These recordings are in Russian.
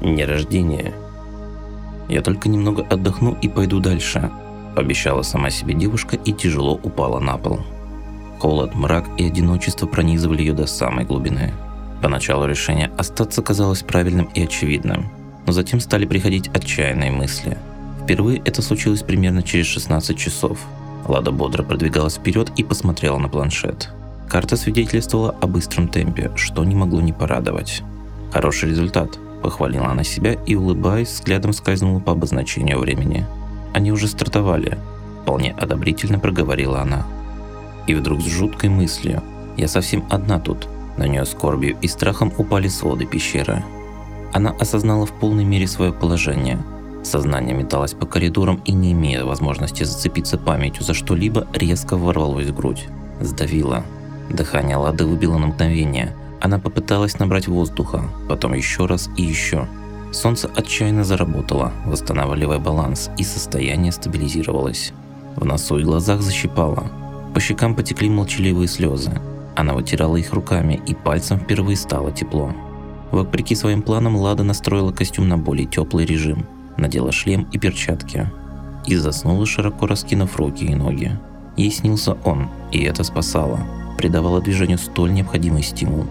не рождение. Я только немного отдохну и пойду дальше, пообещала сама себе девушка и тяжело упала на пол. Холод, мрак и одиночество пронизывали ее до самой глубины. Поначалу решение остаться казалось правильным и очевидным, но затем стали приходить отчаянные мысли. Впервые это случилось примерно через 16 часов. Лада бодро продвигалась вперед и посмотрела на планшет. Карта свидетельствовала о быстром темпе, что не могло не порадовать. Хороший результат, похвалила она себя и, улыбаясь, взглядом скользнула по обозначению времени. Они уже стартовали, вполне одобрительно проговорила она. И вдруг с жуткой мыслью, я совсем одна тут, на нее скорбью и страхом упали своды пещеры. Она осознала в полной мере свое положение. Сознание металось по коридорам и, не имея возможности зацепиться памятью за что-либо, резко ворвалось в грудь. Сдавило. Дыхание Лады выбило на мгновение. Она попыталась набрать воздуха, потом еще раз и еще. Солнце отчаянно заработало, восстанавливая баланс, и состояние стабилизировалось. В носу и глазах защипало. По щекам потекли молчаливые слезы. Она вытирала их руками, и пальцем впервые стало тепло. Вопреки своим планам, Лада настроила костюм на более теплый режим, надела шлем и перчатки. И заснула, широко раскинув руки и ноги. Ей снился он, и это спасало, придавало движению столь необходимый стимул.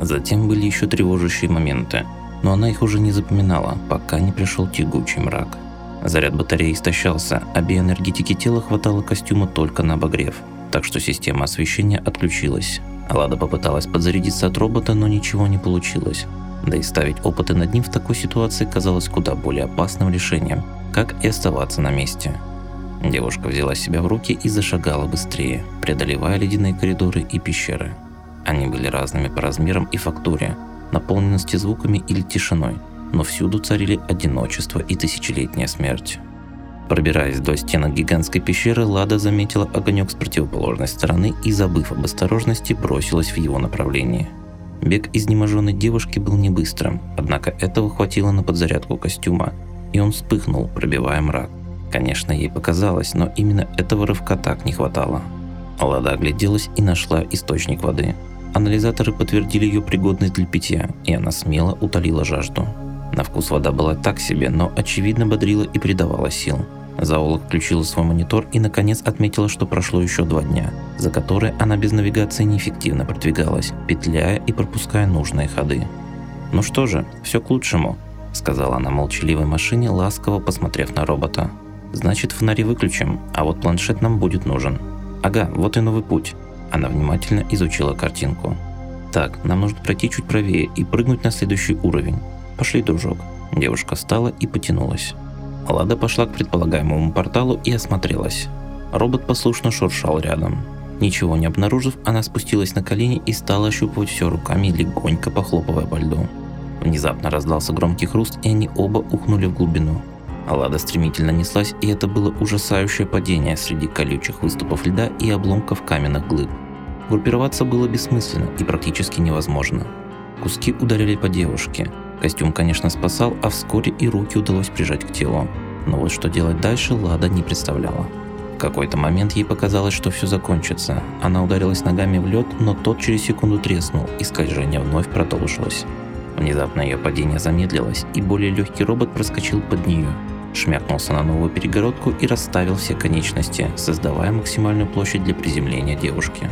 Затем были еще тревожащие моменты, но она их уже не запоминала, пока не пришел тягучий мрак. Заряд батареи истощался, а биоэнергетики тела хватало костюма только на обогрев – так что система освещения отключилась. Лада попыталась подзарядиться от робота, но ничего не получилось. Да и ставить опыты над ним в такой ситуации казалось куда более опасным решением, как и оставаться на месте. Девушка взяла себя в руки и зашагала быстрее, преодолевая ледяные коридоры и пещеры. Они были разными по размерам и фактуре, наполненности звуками или тишиной, но всюду царили одиночество и тысячелетняя смерть. Пробираясь до стенок гигантской пещеры, Лада заметила огонек с противоположной стороны и, забыв об осторожности, бросилась в его направлении. Бег изнеможенной девушки был не быстрым, однако этого хватило на подзарядку костюма, и он вспыхнул, пробивая мрак. Конечно, ей показалось, но именно этого рывка так не хватало. Лада огляделась и нашла источник воды. Анализаторы подтвердили ее пригодность для питья, и она смело утолила жажду. На вкус вода была так себе, но очевидно бодрила и придавала сил. Зоолог включила свой монитор и наконец отметила, что прошло еще два дня, за которые она без навигации неэффективно продвигалась, петляя и пропуская нужные ходы. «Ну что же, все к лучшему», – сказала она молчаливой машине, ласково посмотрев на робота. «Значит, фонари выключим, а вот планшет нам будет нужен». «Ага, вот и новый путь». Она внимательно изучила картинку. «Так, нам нужно пройти чуть правее и прыгнуть на следующий уровень. «Пошли, дружок». Девушка встала и потянулась. Лада пошла к предполагаемому порталу и осмотрелась. Робот послушно шуршал рядом. Ничего не обнаружив, она спустилась на колени и стала ощупывать все руками, легонько похлопывая по льду. Внезапно раздался громкий хруст, и они оба ухнули в глубину. Алада стремительно неслась, и это было ужасающее падение среди колючих выступов льда и обломков каменных глыб. Группироваться было бессмысленно и практически невозможно. Куски ударили по девушке, Костюм, конечно, спасал, а вскоре и руки удалось прижать к телу. Но вот что делать дальше, Лада не представляла. В какой-то момент ей показалось, что все закончится. Она ударилась ногами в лед, но тот через секунду треснул, и скольжение вновь продолжилось. Внезапно ее падение замедлилось, и более легкий робот проскочил под нее. Шмякнулся на новую перегородку и расставил все конечности, создавая максимальную площадь для приземления девушки.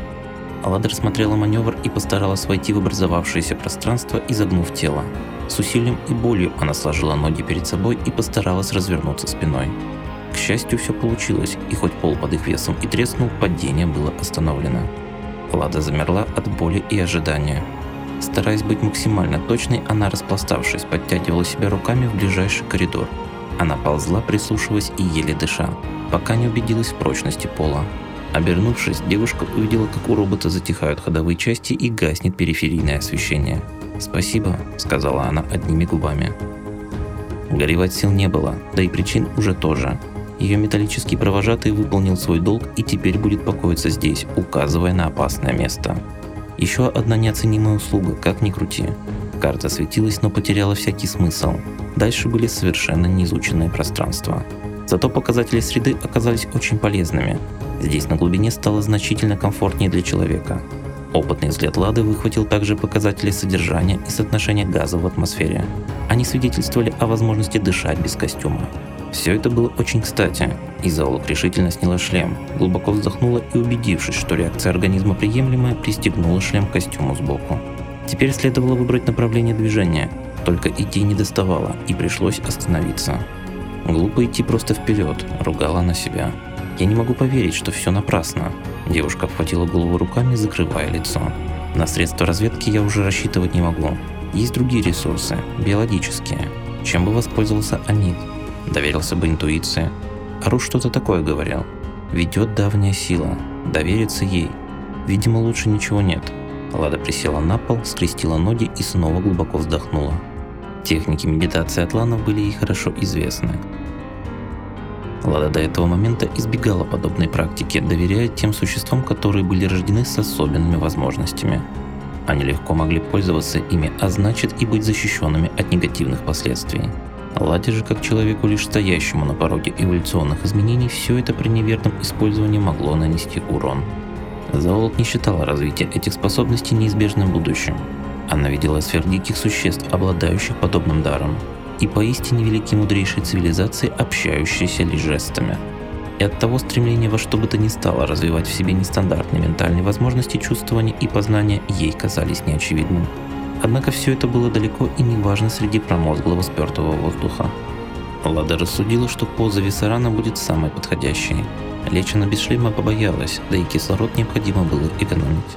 Алада рассмотрела маневр и постаралась войти в образовавшееся пространство, изогнув тело. С усилием и болью она сложила ноги перед собой и постаралась развернуться спиной. К счастью, все получилось, и хоть пол под их весом и треснул, падение было остановлено. Лада замерла от боли и ожидания. Стараясь быть максимально точной, она, распластавшись, подтягивала себя руками в ближайший коридор. Она ползла, прислушиваясь и еле дыша, пока не убедилась в прочности пола. Обернувшись, девушка увидела, как у робота затихают ходовые части и гаснет периферийное освещение. «Спасибо», — сказала она одними губами. Горевать сил не было, да и причин уже тоже. Ее металлический провожатый выполнил свой долг и теперь будет покоиться здесь, указывая на опасное место. Еще одна неоценимая услуга, как ни крути. Карта светилась, но потеряла всякий смысл. Дальше были совершенно неизученные пространства. Зато показатели среды оказались очень полезными. Здесь на глубине стало значительно комфортнее для человека. Опытный взгляд Лады выхватил также показатели содержания и соотношения газа в атмосфере. Они свидетельствовали о возможности дышать без костюма. Все это было очень кстати, и зоолог решительно сняла шлем, глубоко вздохнула и, убедившись, что реакция организма приемлемая, пристегнула шлем к костюму сбоку. Теперь следовало выбрать направление движения, только идти не доставало, и пришлось остановиться. Глупо идти просто вперед, ругала она себя. Я не могу поверить, что все напрасно. Девушка обхватила голову руками, закрывая лицо. На средства разведки я уже рассчитывать не могу. Есть другие ресурсы, биологические. Чем бы воспользовался Анит? Доверился бы интуиции. Ару что-то такое говорил. Ведет давняя сила. Довериться ей. Видимо, лучше ничего нет. Лада присела на пол, скрестила ноги и снова глубоко вздохнула. Техники медитации атланов были ей хорошо известны. Лада до этого момента избегала подобной практики, доверяя тем существам, которые были рождены с особенными возможностями. Они легко могли пользоваться ими, а значит и быть защищенными от негативных последствий. Ладе же, как человеку, лишь стоящему на пороге эволюционных изменений, все это при неверном использовании могло нанести урон. Зоолог не считала развитие этих способностей неизбежным будущим. Она видела сфер существ, обладающих подобным даром, и поистине великие мудрейшие цивилизации, общающиеся лишь жестами. И от того стремление во что бы то ни стало развивать в себе нестандартные ментальные возможности чувствования и познания ей казались неочевидным. Однако все это было далеко и не важно среди промозглого спертого воздуха. Лада рассудила, что поза Виссарана будет самой подходящей. Лечь она без шлема побоялась, да и кислород необходимо было экономить.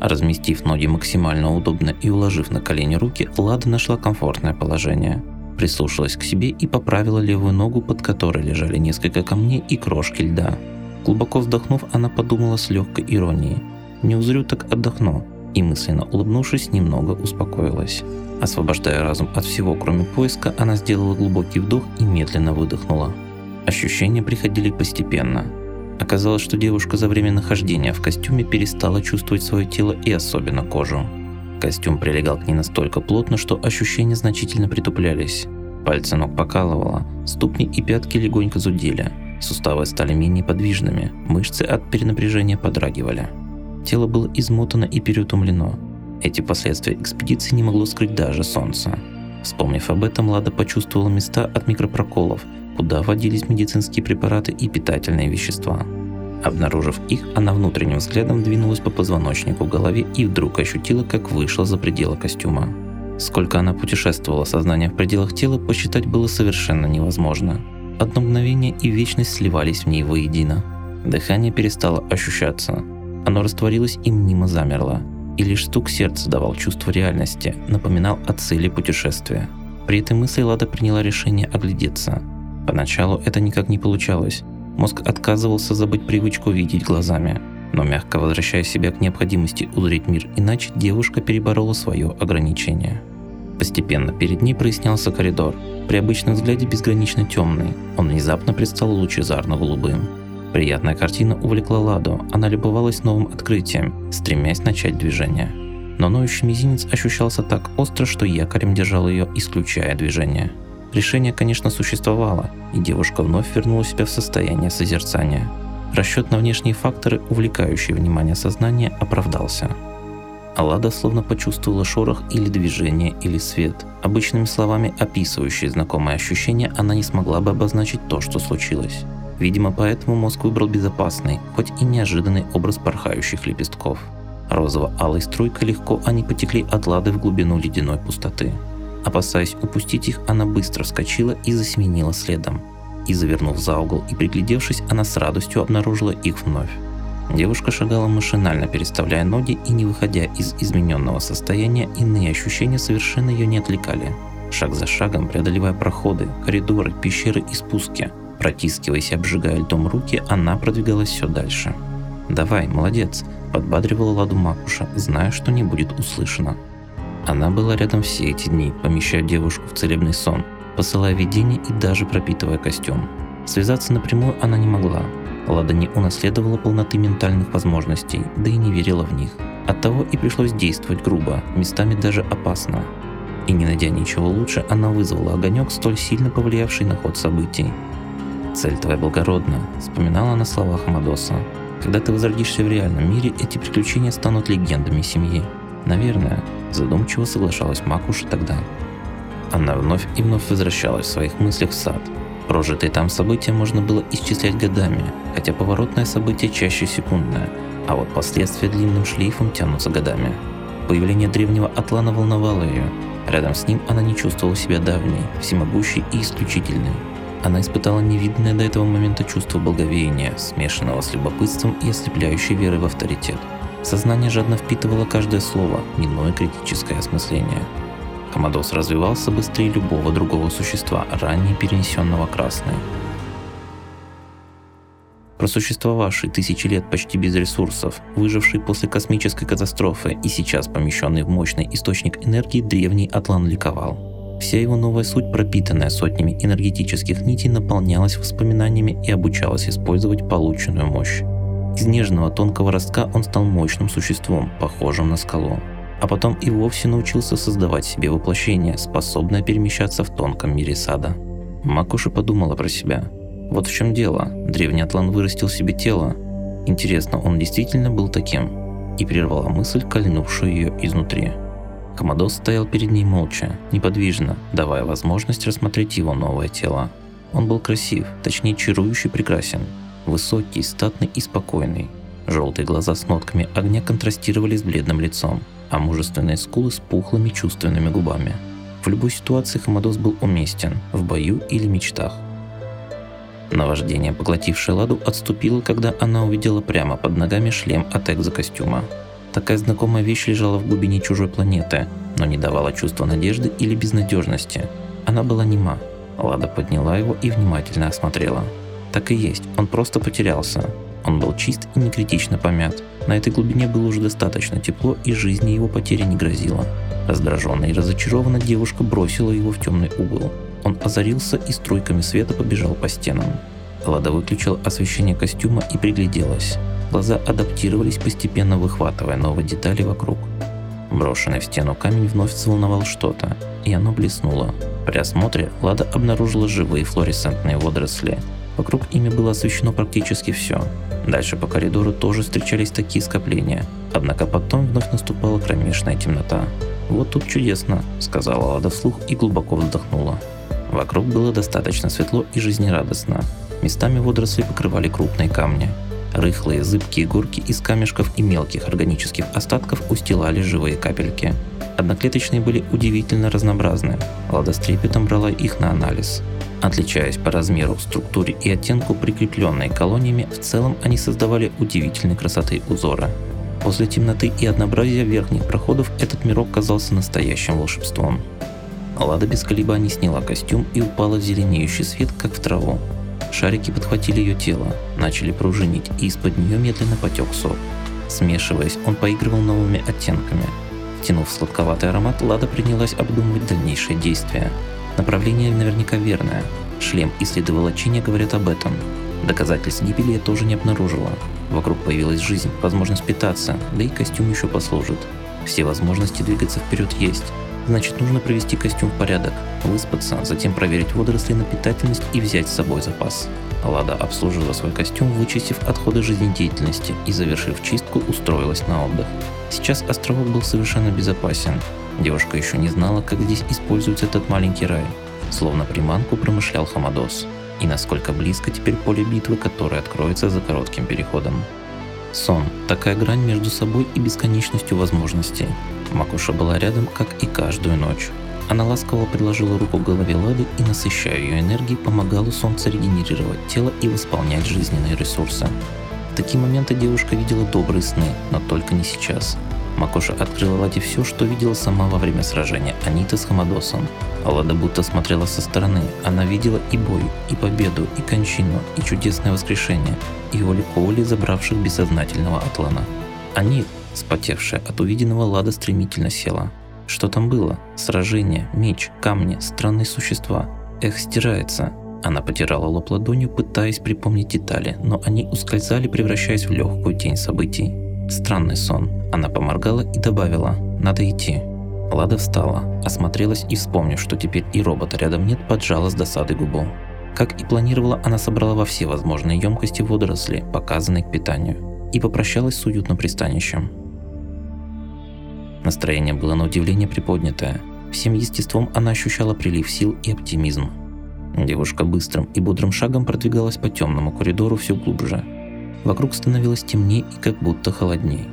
Разместив ноги максимально удобно и уложив на колени руки, Лада нашла комфортное положение. Прислушалась к себе и поправила левую ногу, под которой лежали несколько камней и крошки льда. Глубоко вздохнув, она подумала с легкой иронией. «Не узрю, так отдохну и мысленно улыбнувшись, немного успокоилась. Освобождая разум от всего, кроме поиска, она сделала глубокий вдох и медленно выдохнула. Ощущения приходили постепенно. Оказалось, что девушка за время нахождения в костюме перестала чувствовать свое тело и особенно кожу. Костюм прилегал к ней настолько плотно, что ощущения значительно притуплялись. Пальцы ног покалывало, ступни и пятки легонько зудели, суставы стали менее подвижными, мышцы от перенапряжения подрагивали. Тело было измотано и переутомлено. Эти последствия экспедиции не могло скрыть даже солнце. Вспомнив об этом, Лада почувствовала места от микропроколов, куда вводились медицинские препараты и питательные вещества. Обнаружив их, она внутренним взглядом двинулась по позвоночнику в голове и вдруг ощутила, как вышла за пределы костюма. Сколько она путешествовала сознание в пределах тела, посчитать было совершенно невозможно. Одно мгновение и вечность сливались в ней воедино. Дыхание перестало ощущаться, оно растворилось и мнимо замерло, и лишь стук сердца давал чувство реальности, напоминал о цели путешествия. При этой мысли Лада приняла решение оглядеться. Поначалу это никак не получалось. Мозг отказывался забыть привычку видеть глазами. Но мягко возвращая себя к необходимости узреть мир иначе, девушка переборола свое ограничение. Постепенно перед ней прояснялся коридор. При обычном взгляде безгранично темный, он внезапно предстал лучезарно-голубым. Приятная картина увлекла Ладу, она любовалась новым открытием, стремясь начать движение. Но ноющий мизинец ощущался так остро, что якорем держал ее, исключая движение. Решение, конечно, существовало, и девушка вновь вернула себя в состояние созерцания. Расчет на внешние факторы, увлекающие внимание сознания, оправдался. Алада словно почувствовала шорох или движение, или свет. Обычными словами, описывающие знакомые ощущения, она не смогла бы обозначить то, что случилось. Видимо, поэтому мозг выбрал безопасный, хоть и неожиданный образ порхающих лепестков. Розово-алой струйкой легко они потекли от лады в глубину ледяной пустоты. Опасаясь упустить их, она быстро вскочила и засеменила следом. И завернув за угол и приглядевшись, она с радостью обнаружила их вновь. Девушка шагала машинально, переставляя ноги и не выходя из измененного состояния, иные ощущения совершенно ее не отвлекали. Шаг за шагом, преодолевая проходы, коридоры, пещеры и спуски – Протискиваясь и обжигая льдом руки, она продвигалась все дальше. «Давай, молодец», – подбадривала Ладу Макуша, зная, что не будет услышано. Она была рядом все эти дни, помещая девушку в целебный сон, посылая видение и даже пропитывая костюм. Связаться напрямую она не могла. Лада не унаследовала полноты ментальных возможностей, да и не верила в них. Оттого и пришлось действовать грубо, местами даже опасно. И не найдя ничего лучше, она вызвала огонек, столь сильно повлиявший на ход событий. «Цель твоя благородна», — вспоминала на словах Амадоса. Когда ты возродишься в реальном мире, эти приключения станут легендами семьи. Наверное, задумчиво соглашалась Макуша тогда. Она вновь и вновь возвращалась в своих мыслях в сад. Прожитые там события можно было исчислять годами, хотя поворотное событие чаще секундное, а вот последствия длинным шлейфом тянутся годами. Появление древнего Атлана волновало ее. Рядом с ним она не чувствовала себя давней, всемогущей и исключительной. Она испытала невиданное до этого момента чувство благовения, смешанного с любопытством и ослепляющей верой в авторитет. Сознание жадно впитывало каждое слово, минуя критическое осмысление. Комодос развивался быстрее любого другого существа, ранее перенесенного красной. Просуществовавший тысячи лет почти без ресурсов, выживший после космической катастрофы и сейчас помещенный в мощный источник энергии, древний Атлан ликовал. Вся его новая суть, пропитанная сотнями энергетических нитей, наполнялась воспоминаниями и обучалась использовать полученную мощь. Из нежного тонкого ростка он стал мощным существом, похожим на скалу а потом и вовсе научился создавать себе воплощение, способное перемещаться в тонком мире сада. Макуша подумала про себя. Вот в чем дело. Древний Атлан вырастил себе тело. Интересно, он действительно был таким? И прервала мысль, кольнувшую ее изнутри. Комодос стоял перед ней молча, неподвижно, давая возможность рассмотреть его новое тело. Он был красив, точнее чарующий прекрасен. Высокий, статный и спокойный. Желтые глаза с нотками огня контрастировали с бледным лицом а мужественные скулы с пухлыми чувственными губами. В любой ситуации Хамадос был уместен, в бою или мечтах. Наваждение, поглотившее Ладу, отступило, когда она увидела прямо под ногами шлем от экзокостюма. Такая знакомая вещь лежала в глубине чужой планеты, но не давала чувства надежды или безнадежности. Она была нема. Лада подняла его и внимательно осмотрела. Так и есть, он просто потерялся. Он был чист и некритично помят. На этой глубине было уже достаточно тепло, и жизни его потери не грозило. Раздраженная и разочарованная девушка бросила его в темный угол. Он озарился и струйками света побежал по стенам. Лада выключила освещение костюма и пригляделась. Глаза адаптировались, постепенно выхватывая новые детали вокруг. Брошенный в стену камень вновь взволновал что-то, и оно блеснуло. При осмотре Лада обнаружила живые флуоресцентные водоросли. Вокруг ими было освещено практически все. Дальше по коридору тоже встречались такие скопления, однако потом вновь наступала кромешная темнота. «Вот тут чудесно», — сказала Лада вслух и глубоко вздохнула. Вокруг было достаточно светло и жизнерадостно. Местами водоросли покрывали крупные камни. Рыхлые, зыбкие горки из камешков и мелких органических остатков устилали живые капельки. Одноклеточные были удивительно разнообразны. Лада с трепетом брала их на анализ. Отличаясь по размеру, структуре и оттенку прикрепленной колониями, в целом они создавали удивительной красоты узора. После темноты и однообразия верхних проходов этот мирок казался настоящим волшебством. Лада без колебаний сняла костюм и упала в зеленеющий свет, как в траву. Шарики подхватили ее тело, начали пружинить, и из-под нее медленно потек сок. Смешиваясь, он поигрывал новыми оттенками. Втянув сладковатый аромат, Лада принялась обдумывать дальнейшие действия. Направление наверняка верное. Шлем и следы волочения говорят об этом. Доказательств гибели я тоже не обнаружила. Вокруг появилась жизнь, возможность питаться, да и костюм еще послужит. Все возможности двигаться вперед есть. Значит, нужно привести костюм в порядок, выспаться, затем проверить водоросли на питательность и взять с собой запас. Лада обслужила свой костюм, вычистив отходы жизнедеятельности и, завершив чистку, устроилась на отдых. Сейчас островок был совершенно безопасен. Девушка еще не знала, как здесь используется этот маленький рай. Словно приманку промышлял Хамадос. И насколько близко теперь поле битвы, которое откроется за коротким переходом. Сон – такая грань между собой и бесконечностью возможностей. Макуша была рядом, как и каждую ночь. Она ласково предложила руку к голове Лады и, насыщая ее энергией, помогала солнцу регенерировать тело и восполнять жизненные ресурсы. В такие моменты девушка видела добрые сны, но только не сейчас. Макоша открыла Ладе все, что видела сама во время сражения Аниты с Хамадосом. Лада будто смотрела со стороны. Она видела и бой, и победу, и кончину, и чудесное воскрешение, и Оли Коули, забравших бессознательного Атлана. Анит, спотевшая от увиденного, Лада стремительно села. Что там было? Сражение, меч, камни, странные существа. Эх, стирается. Она потирала лоб ладонью, пытаясь припомнить детали, но они ускользали, превращаясь в легкую тень событий. Странный сон. Она поморгала и добавила «Надо идти». Лада встала, осмотрелась и, вспомнив, что теперь и робота рядом нет, поджала с досадой губу. Как и планировала, она собрала во все возможные емкости водоросли, показанные к питанию, и попрощалась с уютным пристанищем. Настроение было на удивление приподнятое. Всем естеством она ощущала прилив сил и оптимизм. Девушка быстрым и бодрым шагом продвигалась по темному коридору все глубже. Вокруг становилось темнее и как будто холоднее.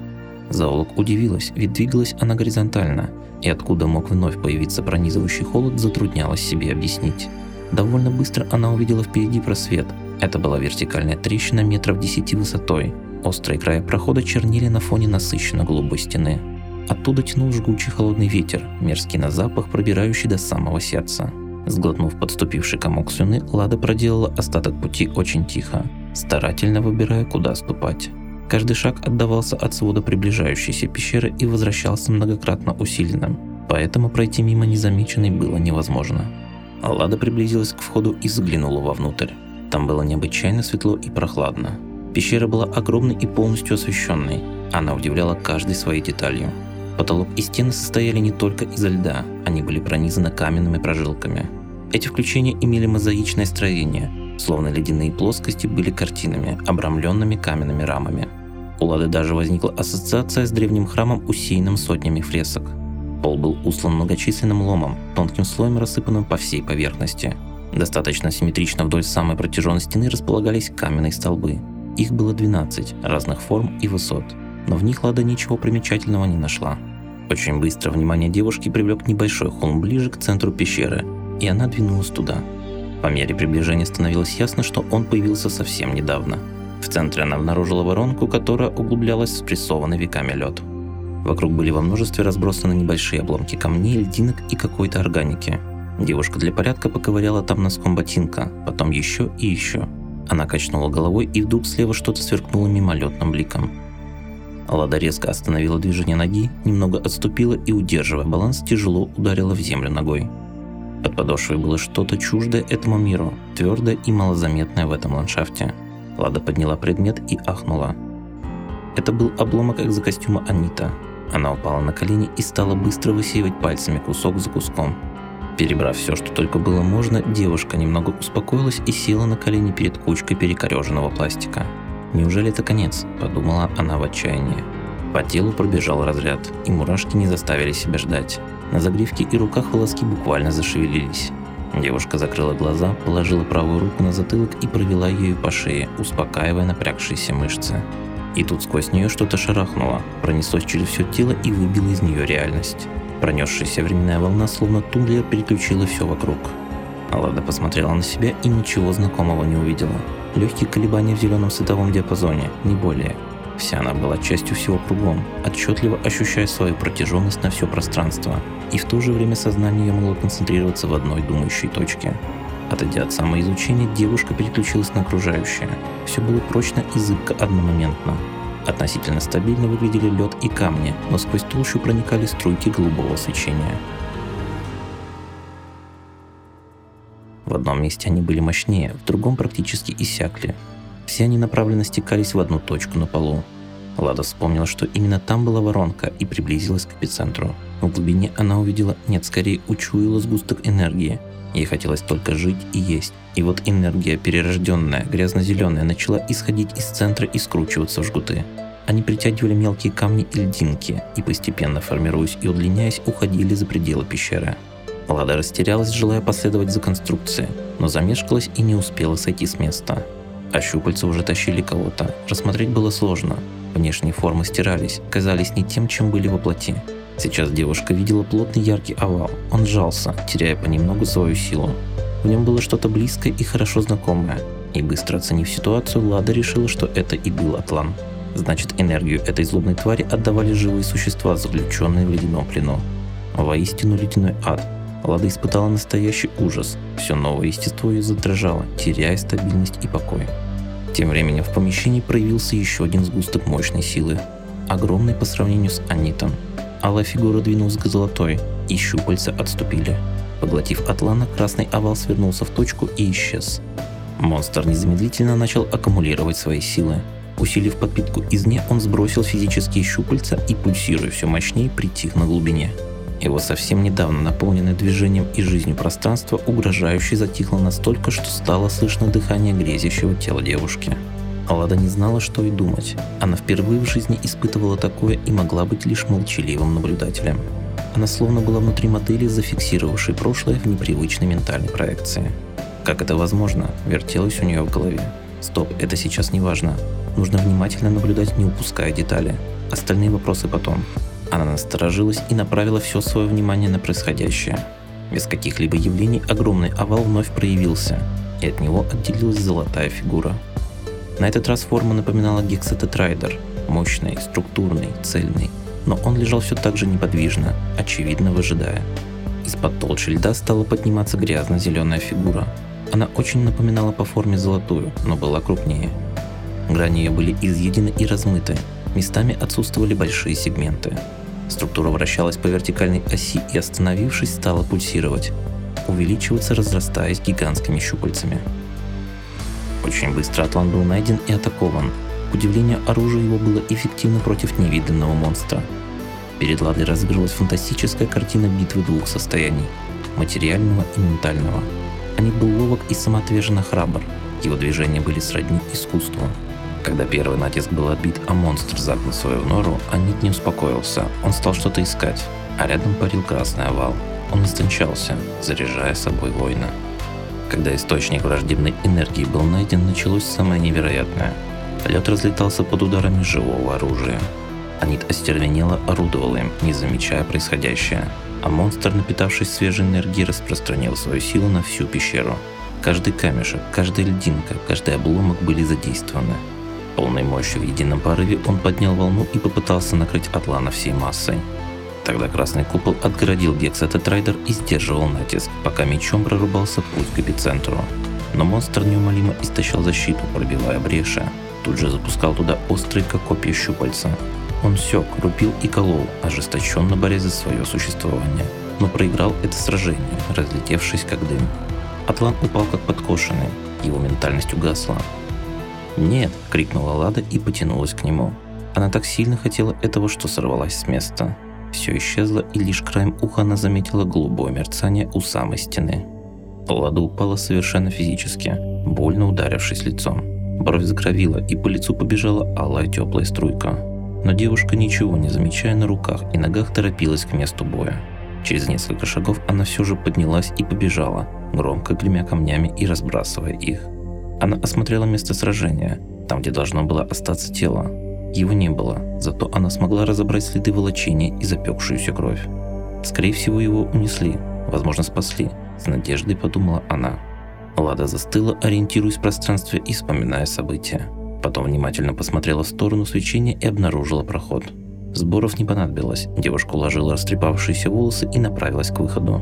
Зоолог удивилась, ведь двигалась она горизонтально, и откуда мог вновь появиться пронизывающий холод, затруднялось себе объяснить. Довольно быстро она увидела впереди просвет. Это была вертикальная трещина метров десяти высотой. Острые края прохода чернили на фоне насыщенно голубой стены. Оттуда тянул жгучий холодный ветер, мерзкий на запах, пробирающий до самого сердца. Сглотнув подступивший комок слюны, Лада проделала остаток пути очень тихо, старательно выбирая, куда ступать. Каждый шаг отдавался от свода приближающейся пещеры и возвращался многократно усиленным, поэтому пройти мимо незамеченной было невозможно. Лада приблизилась к входу и заглянула вовнутрь. Там было необычайно светло и прохладно. Пещера была огромной и полностью освещенной. Она удивляла каждой своей деталью. Потолок и стены состояли не только из льда, они были пронизаны каменными прожилками. Эти включения имели мозаичное строение, словно ледяные плоскости были картинами, обрамленными каменными рамами. У Лады даже возникла ассоциация с древним храмом, усеянным сотнями фресок. Пол был услан многочисленным ломом, тонким слоем рассыпанным по всей поверхности. Достаточно симметрично вдоль самой протяженной стены располагались каменные столбы. Их было 12 разных форм и высот – но в них Лада ничего примечательного не нашла. Очень быстро внимание девушки привлек небольшой холм ближе к центру пещеры, и она двинулась туда. По мере приближения становилось ясно, что он появился совсем недавно. В центре она обнаружила воронку, которая углублялась в спрессованный веками лед. Вокруг были во множестве разбросаны небольшие обломки камней, льдинок и какой-то органики. Девушка для порядка поковыряла там носком ботинка, потом еще и еще. Она качнула головой, и вдруг слева что-то сверкнуло мимолетным бликом. Лада резко остановила движение ноги, немного отступила и, удерживая баланс, тяжело ударила в землю ногой. Под подошвой было что-то чуждое этому миру, твердое и малозаметное в этом ландшафте. Лада подняла предмет и ахнула. Это был обломок экзокостюма Анита. Она упала на колени и стала быстро высеивать пальцами кусок за куском. Перебрав все, что только было можно, девушка немного успокоилась и села на колени перед кучкой перекореженного пластика. Неужели это конец? Подумала она в отчаянии. По телу пробежал разряд, и мурашки не заставили себя ждать. На загривке и руках волоски буквально зашевелились. Девушка закрыла глаза, положила правую руку на затылок и провела ею по шее, успокаивая напрягшиеся мышцы. И тут сквозь нее что-то шарахнуло, пронеслось через все тело и выбило из нее реальность. Пронесшаяся временная волна словно туннель переключила все вокруг. Алада посмотрела на себя и ничего знакомого не увидела. Легкие колебания в зеленом световом диапазоне, не более. Вся она была частью всего кругом, отчетливо ощущая свою протяженность на все пространство, и в то же время сознание ее могло концентрироваться в одной думающей точке. Отойдя от самоизучения, девушка переключилась на окружающее. Все было прочно и зыбко одномоментно. Относительно стабильно выглядели лед и камни, но сквозь толщу проникали струйки голубого свечения. В одном месте они были мощнее, в другом практически иссякли. Все они направленно стекались в одну точку на полу. Лада вспомнила, что именно там была воронка и приблизилась к эпицентру. В глубине она увидела, нет, скорее учуяла сгусток энергии. Ей хотелось только жить и есть. И вот энергия, перерожденная, грязно-зеленая, начала исходить из центра и скручиваться в жгуты. Они притягивали мелкие камни и льдинки, и постепенно формируясь и удлиняясь, уходили за пределы пещеры. Лада растерялась, желая последовать за конструкцией, но замешкалась и не успела сойти с места. А щупальца уже тащили кого-то. Рассмотреть было сложно. Внешние формы стирались, казались не тем, чем были во плоти. Сейчас девушка видела плотный яркий овал. Он сжался, теряя понемногу свою силу. В нем было что-то близкое и хорошо знакомое. И быстро оценив ситуацию, Лада решила, что это и был Атлан. Значит, энергию этой злобной твари отдавали живые существа, заключенные в ледяном плену. Воистину ледяной ад, Лада испытала настоящий ужас. Все новое естество ее задрожало, теряя стабильность и покой. Тем временем в помещении проявился еще один сгусток мощной силы. Огромный по сравнению с Анитом. Алая фигура двинулась к золотой, и щупальца отступили. Поглотив Атлана, красный овал свернулся в точку и исчез. Монстр незамедлительно начал аккумулировать свои силы. Усилив подпитку извне, он сбросил физические щупальца и, пульсируя все мощнее, притих на глубине. Его совсем недавно наполненное движением и жизнью пространство угрожающе затихло настолько, что стало слышно дыхание грезящего тела девушки. Лада не знала, что и думать. Она впервые в жизни испытывала такое и могла быть лишь молчаливым наблюдателем. Она словно была внутри модели, зафиксировавшей прошлое в непривычной ментальной проекции. Как это возможно, вертелось у нее в голове. Стоп, это сейчас не важно. Нужно внимательно наблюдать, не упуская детали. Остальные вопросы потом. Она насторожилась и направила все свое внимание на происходящее. Без каких-либо явлений огромный овал вновь проявился, и от него отделилась золотая фигура. На этот раз форма напоминала гексатетрайдер, мощный, структурный, цельный, но он лежал все так же неподвижно, очевидно выжидая. Из-под толщи льда стала подниматься грязно-зеленая фигура. Она очень напоминала по форме золотую, но была крупнее. Грани ее были изъедены и размыты, местами отсутствовали большие сегменты. Структура вращалась по вертикальной оси и, остановившись, стала пульсировать, увеличиваться, разрастаясь гигантскими щупальцами. Очень быстро Атлан был найден и атакован. К удивлению, оружие его было эффективно против невиданного монстра. Перед Ладой разыгралась фантастическая картина битвы двух состояний – материального и ментального. Аник был ловок и самоотверженно храбр. Его движения были сродни искусству. Когда первый натиск был отбит, а монстр загнал свою нору, Аник не успокоился. Он стал что-то искать, а рядом парил красный овал. Он истончался, заряжая собой воина. Когда источник враждебной энергии был найден, началось самое невероятное. Лед разлетался под ударами живого оружия. Анит остервенело орудовал им, не замечая происходящее. А монстр, напитавшись свежей энергией, распространил свою силу на всю пещеру. Каждый камешек, каждая льдинка, каждый обломок были задействованы. Полной мощью в едином порыве он поднял волну и попытался накрыть Атлана всей массой. Тогда красный купол отгородил Гекса Тетрайдер и сдерживал натиск, пока мечом прорубался путь к эпицентру. Но монстр неумолимо истощал защиту, пробивая бреши. Тут же запускал туда острые, как копья щупальца. Он сёк, рубил и колол, ожесточенно борясь за свое существование. Но проиграл это сражение, разлетевшись как дым. Атлант упал как подкошенный, его ментальность угасла. «Нет!» – крикнула Лада и потянулась к нему. Она так сильно хотела этого, что сорвалась с места. Все исчезло, и лишь краем уха она заметила голубое мерцание у самой стены. Лада упала совершенно физически, больно ударившись лицом. Бровь закровила, и по лицу побежала алая теплая струйка. Но девушка, ничего не замечая на руках и ногах, торопилась к месту боя. Через несколько шагов она все же поднялась и побежала, громко гремя камнями и разбрасывая их. Она осмотрела место сражения, там, где должно было остаться тело, его не было, зато она смогла разобрать следы волочения и запекшуюся кровь. Скорее всего, его унесли, возможно, спасли, с надеждой подумала она. Лада застыла, ориентируясь в пространстве и вспоминая события. Потом внимательно посмотрела в сторону свечения и обнаружила проход. Сборов не понадобилось, девушка уложила растрепавшиеся волосы и направилась к выходу.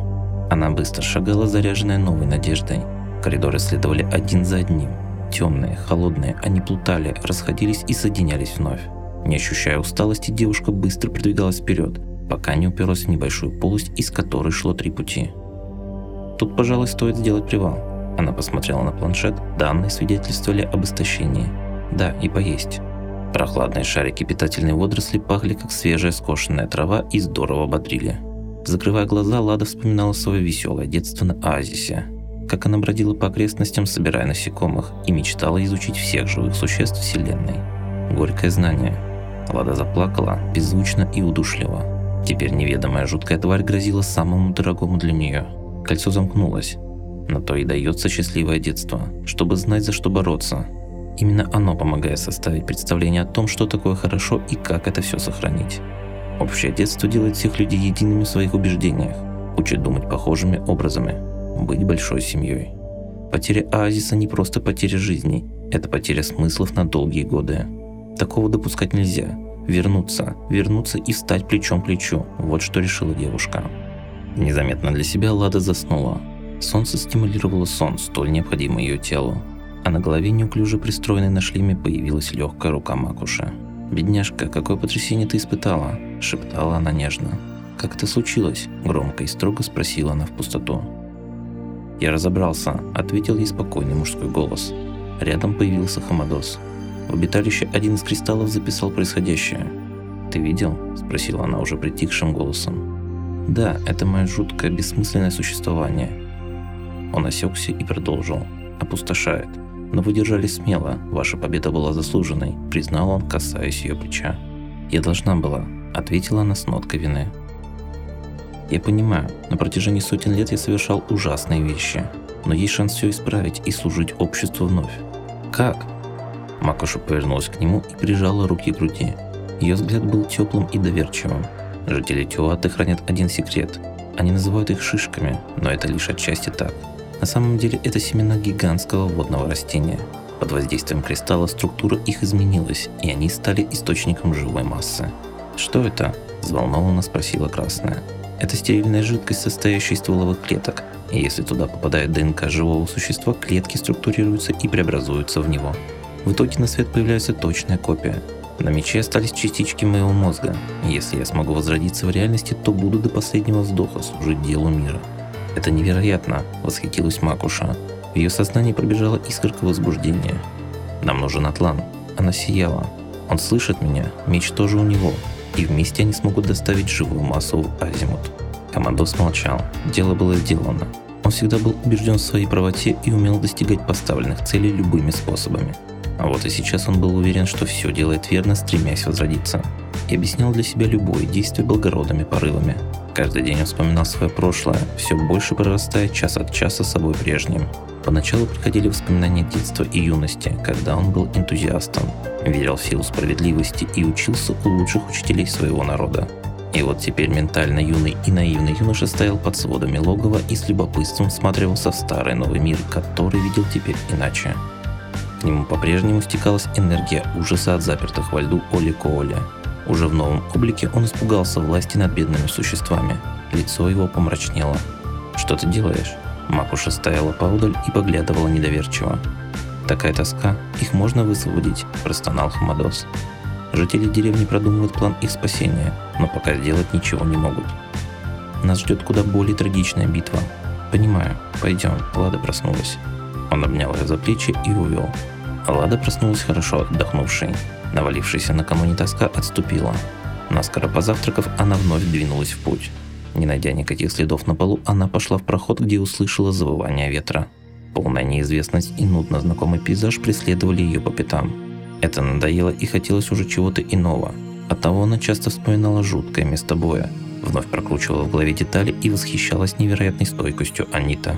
Она быстро шагала, заряженная новой надеждой. Коридоры следовали один за одним, Темные, холодные, они плутали, расходились и соединялись вновь. Не ощущая усталости, девушка быстро продвигалась вперед, пока не уперлась в небольшую полость, из которой шло три пути. Тут, пожалуй, стоит сделать привал. Она посмотрела на планшет, данные свидетельствовали об истощении. Да, и поесть. Прохладные шарики питательной водоросли пахли, как свежая скошенная трава и здорово бодрили. Закрывая глаза, Лада вспоминала свое веселое детство на оазисе как она бродила по окрестностям, собирая насекомых, и мечтала изучить всех живых существ Вселенной. Горькое знание. Лада заплакала, беззвучно и удушливо. Теперь неведомая жуткая тварь грозила самому дорогому для нее. Кольцо замкнулось. На то и дается счастливое детство, чтобы знать, за что бороться. Именно оно помогает составить представление о том, что такое хорошо и как это все сохранить. Общее детство делает всех людей едиными в своих убеждениях, учит думать похожими образами, быть большой семьей. Потеря оазиса не просто потеря жизни, это потеря смыслов на долгие годы. Такого допускать нельзя. Вернуться, вернуться и стать плечом к плечу. Вот что решила девушка. Незаметно для себя Лада заснула. Солнце стимулировало сон, столь необходимый ее телу. А на голове неуклюже пристроенной на шлеме появилась легкая рука Макуша. «Бедняжка, какое потрясение ты испытала?» – шептала она нежно. «Как это случилось?» – громко и строго спросила она в пустоту. «Я разобрался», — ответил ей спокойный мужской голос. Рядом появился Хамадос. В обиталище один из кристаллов записал происходящее. «Ты видел?» – спросила она уже притихшим голосом. Да, это мое жуткое, бессмысленное существование. Он осекся и продолжил. Опустошает. Но вы держались смело, ваша победа была заслуженной, признал он, касаясь ее плеча. Я должна была, ответила она с ноткой вины. Я понимаю, на протяжении сотен лет я совершал ужасные вещи, но есть шанс все исправить и служить обществу вновь. Как? Макуша повернулась к нему и прижала руки к груди. Ее взгляд был теплым и доверчивым. Жители Тюаты хранят один секрет. Они называют их шишками, но это лишь отчасти так. На самом деле это семена гигантского водного растения. Под воздействием кристалла структура их изменилась, и они стали источником живой массы. «Что это?» – взволнованно спросила Красная. Это стерильная жидкость, состоящая из стволовых клеток. И если туда попадает ДНК живого существа, клетки структурируются и преобразуются в него. В итоге на свет появляется точная копия. На мече остались частички моего мозга. Если я смогу возродиться в реальности, то буду до последнего вздоха служить делу мира. Это невероятно, восхитилась Макуша. В ее сознании пробежала искорка возбуждения. Нам нужен Атлан. Она сияла. Он слышит меня, меч тоже у него и вместе они смогут доставить живую массу в Азимут. Командос молчал. Дело было сделано. Он всегда был убежден в своей правоте и умел достигать поставленных целей любыми способами. А вот и сейчас он был уверен, что все делает верно, стремясь возродиться. И объяснял для себя любое действие благородными порывами. Каждый день он вспоминал свое прошлое, все больше прорастая час от часа собой прежним. Поначалу приходили воспоминания детства и юности, когда он был энтузиастом, верил в силу справедливости и учился у лучших учителей своего народа. И вот теперь ментально юный и наивный юноша стоял под сводами логова и с любопытством всматривался в старый новый мир, который видел теперь иначе. К нему по-прежнему стекалась энергия ужаса от запертых во льду Оли Кооли. Уже в новом облике он испугался власти над бедными существами. Лицо его помрачнело. «Что ты делаешь?» Макуша стояла поодаль и поглядывала недоверчиво. «Такая тоска, их можно высвободить», – простонал Хамадос. Жители деревни продумывают план их спасения, но пока сделать ничего не могут. Нас ждет куда более трагичная битва. Понимаю, пойдем, Лада проснулась. Он обнял ее за плечи и увел. Лада проснулась хорошо отдохнувшей. Навалившаяся накануне тоска отступила. Наскоро позавтракав, она вновь двинулась в путь. Не найдя никаких следов на полу, она пошла в проход, где услышала завывание ветра. Полная неизвестность и нудно знакомый пейзаж преследовали ее по пятам. Это надоело и хотелось уже чего-то иного. Оттого она часто вспоминала жуткое место боя, вновь прокручивала в голове детали и восхищалась невероятной стойкостью Анита.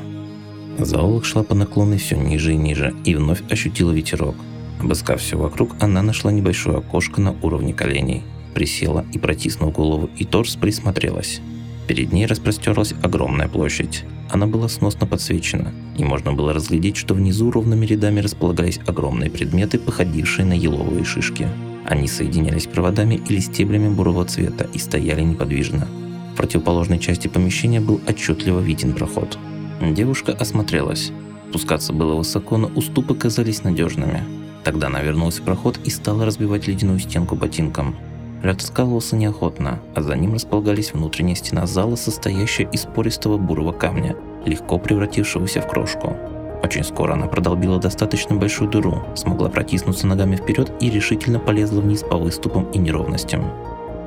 Заолок шла по наклонной все ниже и ниже и вновь ощутила ветерок. Обыскав все вокруг, она нашла небольшое окошко на уровне коленей. Присела и, протиснув голову и торс, присмотрелась. Перед ней распростерлась огромная площадь. Она была сносно подсвечена, и можно было разглядеть, что внизу ровными рядами располагались огромные предметы, походившие на еловые шишки. Они соединялись проводами или стеблями бурого цвета и стояли неподвижно. В противоположной части помещения был отчетливо виден проход. Девушка осмотрелась. Спускаться было высоко, но уступы казались надежными. Тогда она вернулась в проход и стала разбивать ледяную стенку ботинком. Лед скалывался неохотно, а за ним располагались внутренняя стена зала, состоящая из пористого бурого камня, легко превратившегося в крошку. Очень скоро она продолбила достаточно большую дыру, смогла протиснуться ногами вперед и решительно полезла вниз по выступам и неровностям.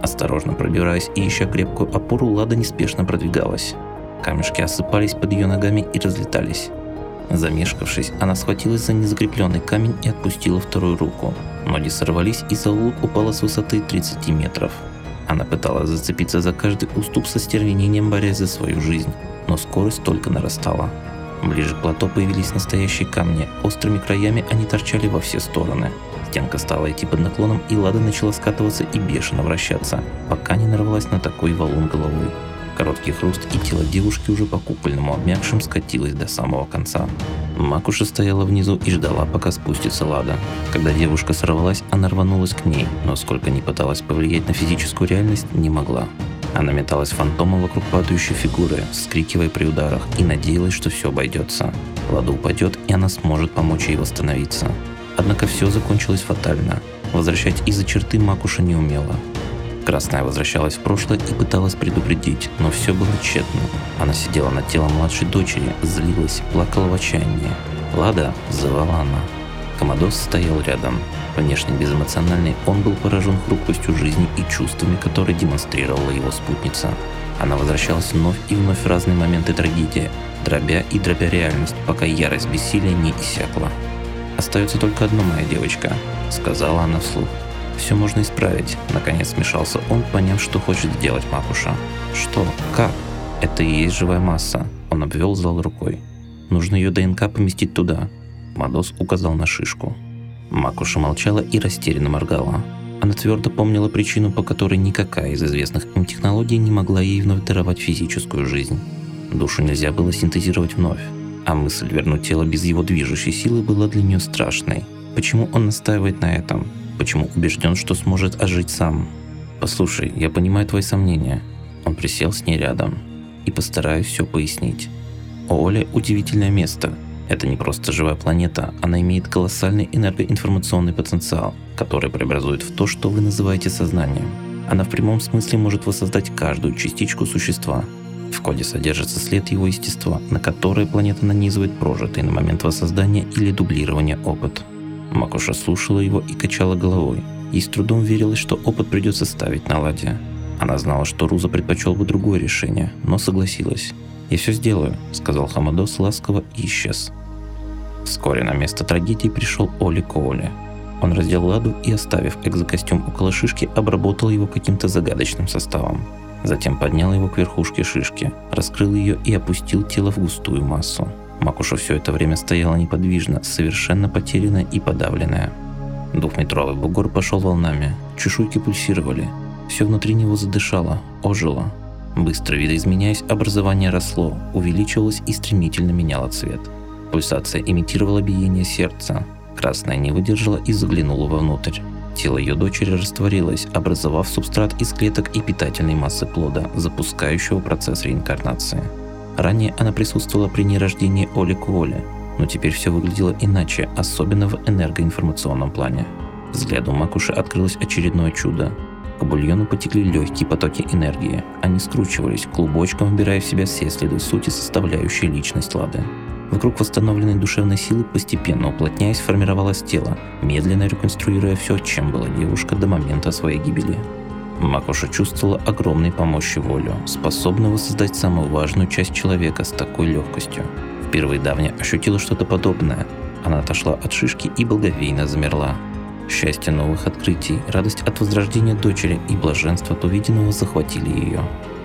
Осторожно пробираясь и ища крепкую опору, Лада неспешно продвигалась. Камешки осыпались под ее ногами и разлетались. Замешкавшись, она схватилась за незакрепленный камень и отпустила вторую руку. Ноги сорвались, и заулок упала с высоты 30 метров. Она пыталась зацепиться за каждый уступ со стервенением, борясь за свою жизнь, но скорость только нарастала. Ближе к плато появились настоящие камни, острыми краями они торчали во все стороны. Стенка стала идти под наклоном, и Лада начала скатываться и бешено вращаться, пока не нарвалась на такой валун головой. Короткий хруст, и тело девушки уже по купольному обмякшим скатилось до самого конца. Макуша стояла внизу и ждала, пока спустится Лада. Когда девушка сорвалась, она рванулась к ней, но сколько ни пыталась повлиять на физическую реальность, не могла. Она металась фантомом вокруг падающей фигуры, вскрикивая при ударах, и надеялась, что все обойдется. Лада упадет, и она сможет помочь ей восстановиться. Однако все закончилось фатально. Возвращать из-за черты Макуша не умела. Красная возвращалась в прошлое и пыталась предупредить, но все было тщетно. Она сидела над телом младшей дочери, злилась, плакала в отчаянии. «Лада!» – звала она. Комодос стоял рядом. Внешне безэмоциональный, он был поражен хрупкостью жизни и чувствами, которые демонстрировала его спутница. Она возвращалась вновь и вновь в разные моменты трагедии, дробя и дробя реальность, пока ярость бессилия не иссякла. «Остается только одно, моя девочка», — сказала она вслух. «Все можно исправить», — наконец смешался он, поняв, что хочет сделать Макуша. «Что? Как?» «Это и есть живая масса», — он обвел зал рукой. «Нужно ее ДНК поместить туда». Мадос указал на шишку. Макуша молчала и растерянно моргала. Она твердо помнила причину, по которой никакая из известных им технологий не могла ей вновь даровать физическую жизнь. Душу нельзя было синтезировать вновь, а мысль вернуть тело без его движущей силы была для нее страшной. Почему он настаивает на этом? Почему убежден, что сможет ожить сам? «Послушай, я понимаю твои сомнения». Он присел с ней рядом. «И постараюсь все пояснить. Оля – удивительное место – это не просто живая планета, она имеет колоссальный энергоинформационный потенциал, который преобразует в то, что вы называете сознанием. Она в прямом смысле может воссоздать каждую частичку существа. В коде содержится след его естества, на которое планета нанизывает прожитый на момент воссоздания или дублирования опыт. Макуша слушала его и качала головой. Ей с трудом верилось, что опыт придется ставить на ладе. Она знала, что Руза предпочел бы другое решение, но согласилась. «Я все сделаю», — сказал Хамадос ласково и исчез. Вскоре на место трагедии пришел Оли Коули. Он раздел ладу и, оставив экзокостюм около шишки, обработал его каким-то загадочным составом. Затем поднял его к верхушке шишки, раскрыл ее и опустил тело в густую массу. Макуша все это время стояла неподвижно, совершенно потерянная и подавленная. Двухметровый бугор пошел волнами, чешуйки пульсировали. Все внутри него задышало, ожило. Быстро видоизменяясь, образование росло, увеличивалось и стремительно меняло цвет – Пульсация имитировала биение сердца. Красная не выдержала и заглянула вовнутрь. Тело ее дочери растворилось, образовав субстрат из клеток и питательной массы плода, запускающего процесс реинкарнации. Ранее она присутствовала при нерождении Оли Куоли, но теперь все выглядело иначе, особенно в энергоинформационном плане. Взгляду Макуши открылось очередное чудо. К бульону потекли легкие потоки энергии. Они скручивались, клубочком вбирая в себя все следы сути, составляющие личность Лады. Вокруг восстановленной душевной силы постепенно уплотняясь формировалось тело, медленно реконструируя все, чем была девушка до момента своей гибели. Макуша чувствовала огромной помощи волю, способную создать самую важную часть человека с такой легкостью. Впервые давня ощутила что-то подобное. Она отошла от шишки и благовейно замерла. Счастье новых открытий, радость от возрождения дочери и блаженство от увиденного захватили ее.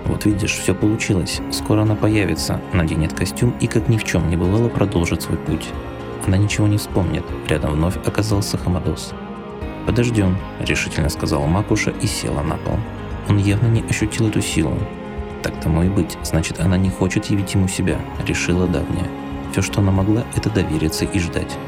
Вот видишь, все получилось. Скоро она появится, наденет костюм и, как ни в чем не бывало, продолжит свой путь. Она ничего не вспомнит. Рядом вновь оказался Хамадос. «Подождем», – решительно сказала Макуша и села на пол. Он явно не ощутил эту силу. Так тому и быть, значит, она не хочет явить ему себя, решила давняя. Все, что она могла, это довериться и ждать.